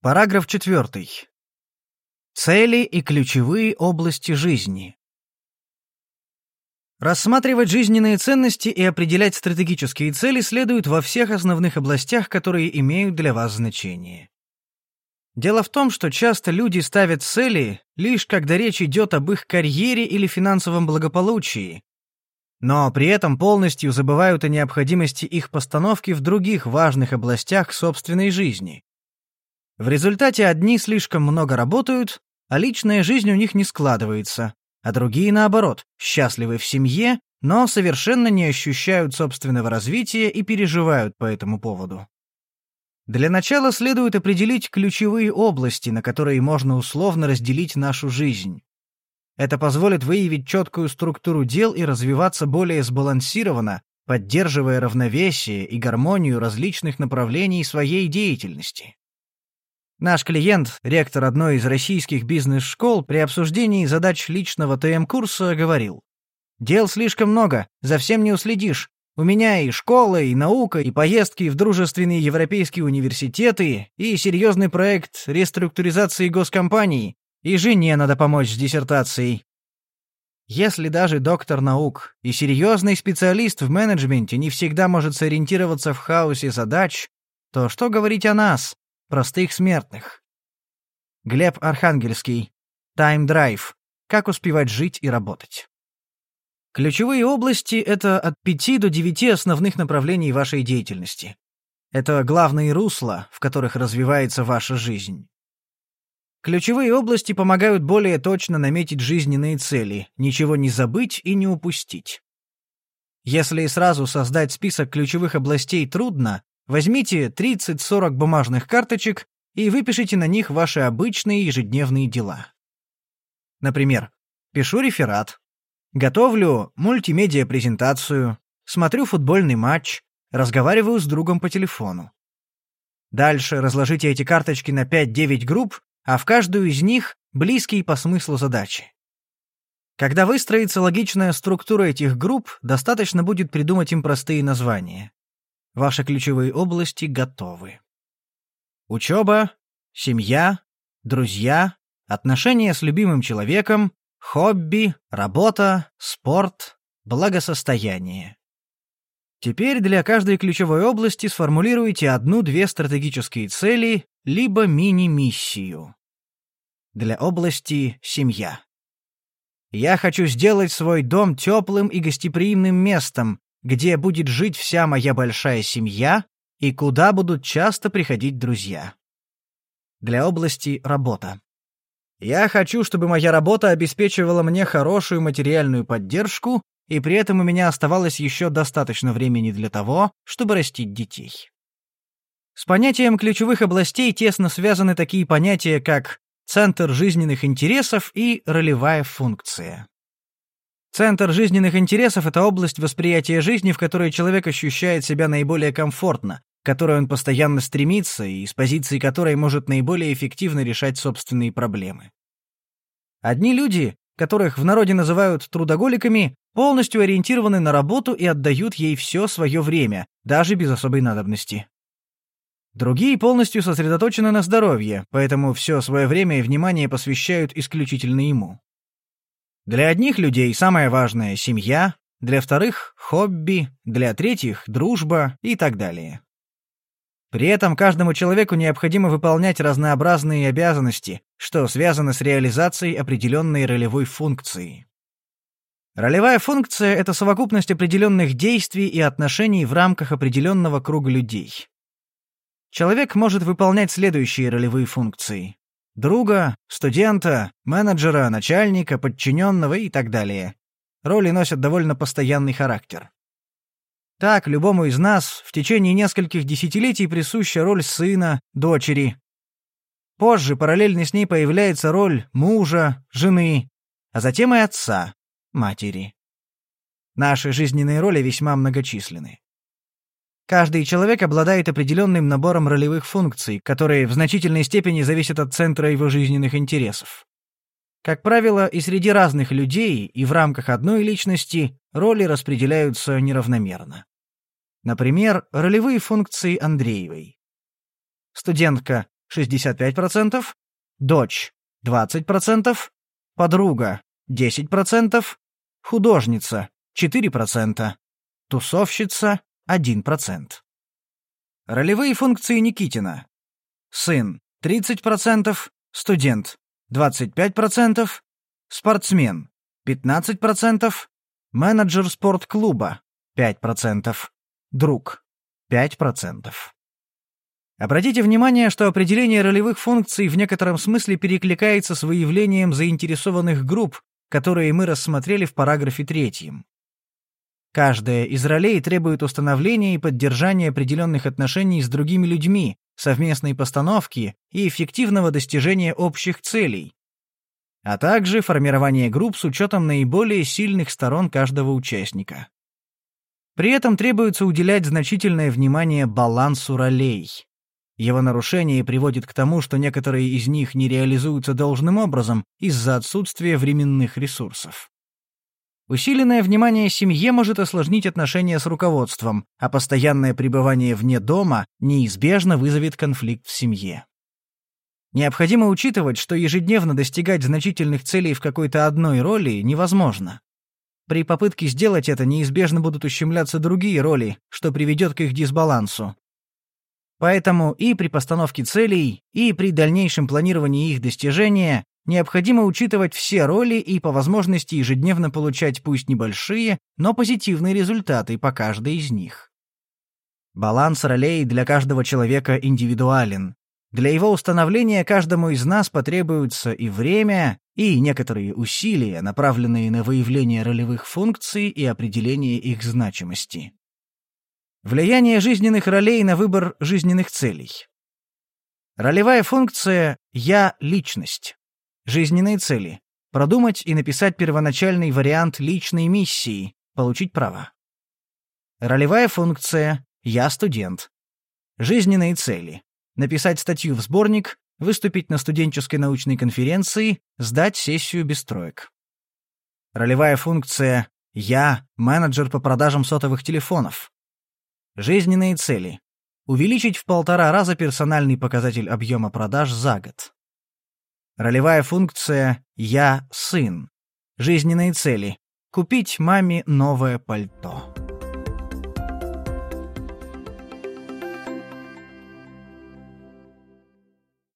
Параграф 4. Цели и ключевые области жизни. Рассматривать жизненные ценности и определять стратегические цели следует во всех основных областях, которые имеют для вас значение. Дело в том, что часто люди ставят цели лишь когда речь идет об их карьере или финансовом благополучии, но при этом полностью забывают о необходимости их постановки в других важных областях собственной жизни. В результате одни слишком много работают, а личная жизнь у них не складывается, а другие, наоборот, счастливы в семье, но совершенно не ощущают собственного развития и переживают по этому поводу. Для начала следует определить ключевые области, на которые можно условно разделить нашу жизнь. Это позволит выявить четкую структуру дел и развиваться более сбалансированно, поддерживая равновесие и гармонию различных направлений своей деятельности. Наш клиент, ректор одной из российских бизнес-школ, при обсуждении задач личного ТМ-курса говорил. «Дел слишком много, за всем не уследишь. У меня и школа, и наука, и поездки в дружественные европейские университеты, и серьезный проект реструктуризации госкомпаний, и жене надо помочь с диссертацией. Если даже доктор наук и серьезный специалист в менеджменте не всегда может сориентироваться в хаосе задач, то что говорить о нас, Простых смертных. Глеб Архангельский. Тайм-драйв. Как успевать жить и работать. Ключевые области — это от пяти до девяти основных направлений вашей деятельности. Это главные русла, в которых развивается ваша жизнь. Ключевые области помогают более точно наметить жизненные цели, ничего не забыть и не упустить. Если сразу создать список ключевых областей трудно, Возьмите 30-40 бумажных карточек и выпишите на них ваши обычные ежедневные дела. Например, пишу реферат, готовлю мультимедиа-презентацию, смотрю футбольный матч, разговариваю с другом по телефону. Дальше разложите эти карточки на 5-9 групп, а в каждую из них близкие по смыслу задачи. Когда выстроится логичная структура этих групп, достаточно будет придумать им простые названия. Ваши ключевые области готовы. Учеба, семья, друзья, отношения с любимым человеком, хобби, работа, спорт, благосостояние. Теперь для каждой ключевой области сформулируйте одну-две стратегические цели, либо мини-миссию. Для области «Семья». Я хочу сделать свой дом теплым и гостеприимным местом, где будет жить вся моя большая семья и куда будут часто приходить друзья. Для области работа. Я хочу, чтобы моя работа обеспечивала мне хорошую материальную поддержку, и при этом у меня оставалось еще достаточно времени для того, чтобы растить детей. С понятием ключевых областей тесно связаны такие понятия, как центр жизненных интересов и ролевая функция. Центр жизненных интересов — это область восприятия жизни, в которой человек ощущает себя наиболее комфортно, к которой он постоянно стремится и с позиции которой может наиболее эффективно решать собственные проблемы. Одни люди, которых в народе называют трудоголиками, полностью ориентированы на работу и отдают ей все свое время, даже без особой надобности. Другие полностью сосредоточены на здоровье, поэтому все свое время и внимание посвящают исключительно ему. Для одних людей самое важное — семья, для вторых — хобби, для третьих — дружба и так далее. При этом каждому человеку необходимо выполнять разнообразные обязанности, что связано с реализацией определенной ролевой функции. Ролевая функция — это совокупность определенных действий и отношений в рамках определенного круга людей. Человек может выполнять следующие ролевые функции друга, студента, менеджера, начальника, подчиненного и так далее. Роли носят довольно постоянный характер. Так, любому из нас в течение нескольких десятилетий присуща роль сына, дочери. Позже параллельно с ней появляется роль мужа, жены, а затем и отца, матери. Наши жизненные роли весьма многочисленны. Каждый человек обладает определенным набором ролевых функций, которые в значительной степени зависят от центра его жизненных интересов. Как правило, и среди разных людей, и в рамках одной личности роли распределяются неравномерно. Например, ролевые функции Андреевой. Студентка 65%, дочь 20%, подруга 10%, художница 4%, тусовщица 1%. Ролевые функции Никитина. Сын 30%, студент 25%, спортсмен 15%, менеджер спортклуба 5%, друг 5%. Обратите внимание, что определение ролевых функций в некотором смысле перекликается с выявлением заинтересованных групп, которые мы рассмотрели в параграфе третьем. Каждая из ролей требует установления и поддержания определенных отношений с другими людьми, совместной постановки и эффективного достижения общих целей, а также формирования групп с учетом наиболее сильных сторон каждого участника. При этом требуется уделять значительное внимание балансу ролей. Его нарушение приводит к тому, что некоторые из них не реализуются должным образом из-за отсутствия временных ресурсов. Усиленное внимание семье может осложнить отношения с руководством, а постоянное пребывание вне дома неизбежно вызовет конфликт в семье. Необходимо учитывать, что ежедневно достигать значительных целей в какой-то одной роли невозможно. При попытке сделать это неизбежно будут ущемляться другие роли, что приведет к их дисбалансу. Поэтому и при постановке целей, и при дальнейшем планировании их достижения необходимо учитывать все роли и по возможности ежедневно получать пусть небольшие, но позитивные результаты по каждой из них. Баланс ролей для каждого человека индивидуален. Для его установления каждому из нас потребуется и время, и некоторые усилия, направленные на выявление ролевых функций и определение их значимости. Влияние жизненных ролей на выбор жизненных целей. Ролевая функция «я – личность». Жизненные цели. Продумать и написать первоначальный вариант личной миссии, получить права. Ролевая функция «Я студент». Жизненные цели. Написать статью в сборник, выступить на студенческой научной конференции, сдать сессию без троек. Ролевая функция «Я – менеджер по продажам сотовых телефонов». Жизненные цели. Увеличить в полтора раза персональный показатель объема продаж за год. Ролевая функция «Я сын». Жизненные цели. Купить маме новое пальто.